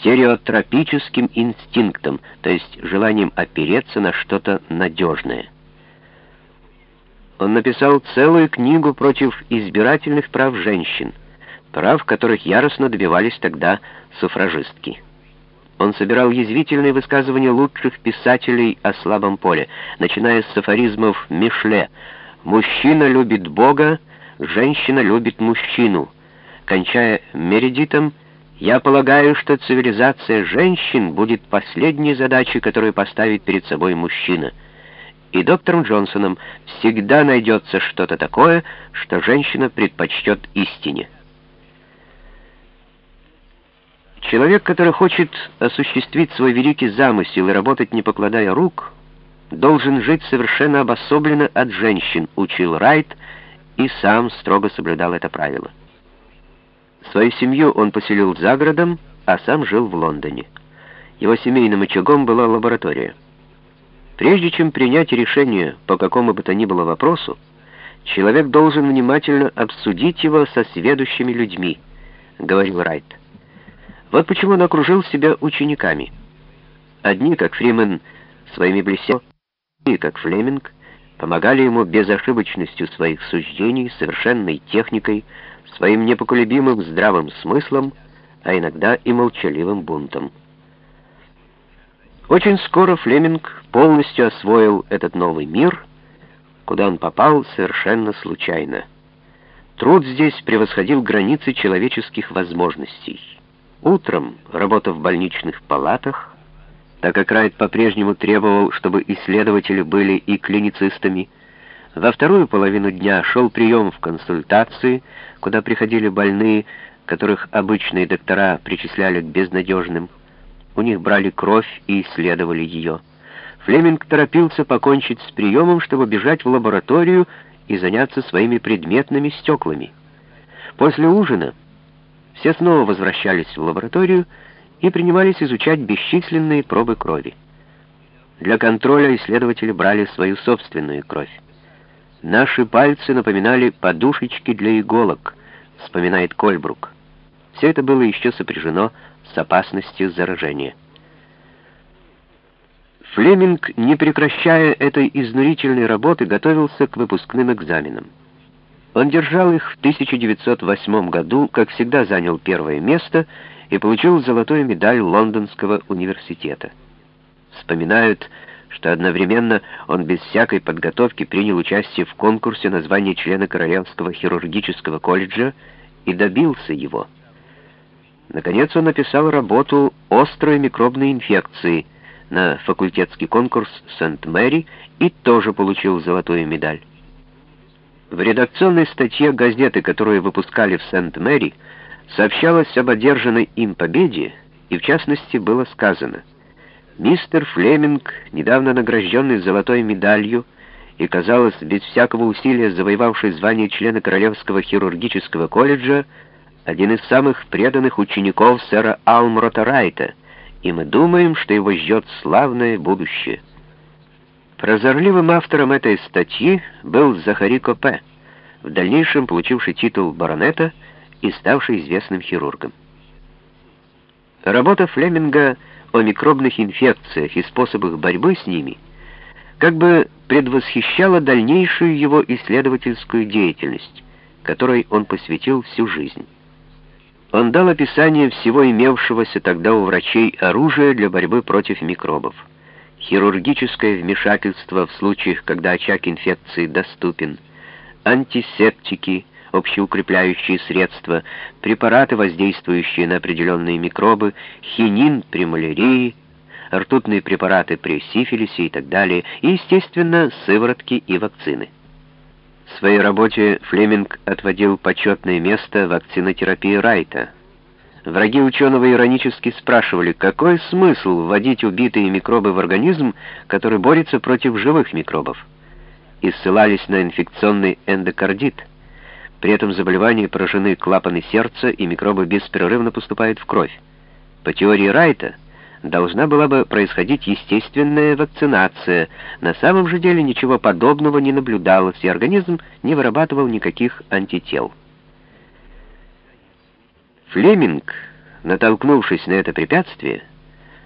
стереотропическим инстинктом, то есть желанием опереться на что-то надежное. Он написал целую книгу против избирательных прав женщин, прав которых яростно добивались тогда суфражистки. Он собирал язвительные высказывания лучших писателей о слабом поле, начиная с афоризмов Мишле «Мужчина любит Бога, женщина любит мужчину», кончая Мередитом «Я полагаю, что цивилизация женщин будет последней задачей, которую поставит перед собой мужчина». И доктором Джонсоном всегда найдется что-то такое, что женщина предпочтет истине. Человек, который хочет осуществить свой великий замысел и работать не покладая рук, должен жить совершенно обособленно от женщин, учил Райт и сам строго соблюдал это правило. Свою семью он поселил за городом, а сам жил в Лондоне. Его семейным очагом была лаборатория. Прежде чем принять решение по какому бы то ни было вопросу, человек должен внимательно обсудить его со сведущими людьми, говорил Райт. Вот почему он окружил себя учениками. Одни, как Фримен, своими блестящими, и как Флеминг, помогали ему безошибочностью своих суждений, совершенной техникой, своим непоколебимым здравым смыслом, а иногда и молчаливым бунтом. Очень скоро Флеминг полностью освоил этот новый мир, куда он попал совершенно случайно. Труд здесь превосходил границы человеческих возможностей. Утром работа в больничных палатах, так как Райт по-прежнему требовал, чтобы исследователи были и клиницистами, во вторую половину дня шел прием в консультации, куда приходили больные, которых обычные доктора причисляли к безнадежным. У них брали кровь и исследовали ее. Флеминг торопился покончить с приемом, чтобы бежать в лабораторию и заняться своими предметными стеклами. После ужина все снова возвращались в лабораторию и принимались изучать бесчисленные пробы крови. Для контроля исследователи брали свою собственную кровь. «Наши пальцы напоминали подушечки для иголок», — вспоминает Кольбрук. Все это было еще сопряжено с опасностью заражения. Флеминг, не прекращая этой изнурительной работы, готовился к выпускным экзаменам. Он держал их в 1908 году, как всегда занял первое место и получил золотую медаль Лондонского университета. Вспоминают, что одновременно он без всякой подготовки принял участие в конкурсе на звание члена Королевского хирургического колледжа и добился его. Наконец он написал работу «Острые микробные инфекции» на факультетский конкурс Сент-Мэри и тоже получил золотую медаль. В редакционной статье газеты, которую выпускали в Сент-Мэри, сообщалось об одержанной им победе, и в частности было сказано «Мистер Флеминг, недавно награжденный золотой медалью и, казалось, без всякого усилия завоевавший звание члена Королевского хирургического колледжа, один из самых преданных учеников сэра Алмрота Райта, и мы думаем, что его ждет славное будущее». Прозорливым автором этой статьи был Захари Копе, в дальнейшем получивший титул баронета и ставший известным хирургом. Работа Флеминга о микробных инфекциях и способах борьбы с ними как бы предвосхищала дальнейшую его исследовательскую деятельность, которой он посвятил всю жизнь. Он дал описание всего имевшегося тогда у врачей оружия для борьбы против микробов хирургическое вмешательство в случаях, когда очаг инфекции доступен, антисептики, общеукрепляющие средства, препараты, воздействующие на определенные микробы, хинин при малярии, ртутные препараты при сифилисе и так далее, и, естественно, сыворотки и вакцины. В своей работе Флеминг отводил почетное место вакцинотерапии Райта — Враги ученого иронически спрашивали, какой смысл вводить убитые микробы в организм, который борется против живых микробов, и ссылались на инфекционный эндокардит. При этом заболевании поражены клапаны сердца, и микробы беспрерывно поступают в кровь. По теории Райта, должна была бы происходить естественная вакцинация. На самом же деле ничего подобного не наблюдалось, и организм не вырабатывал никаких антител. Флеминг натолкнувшись на это препятствие,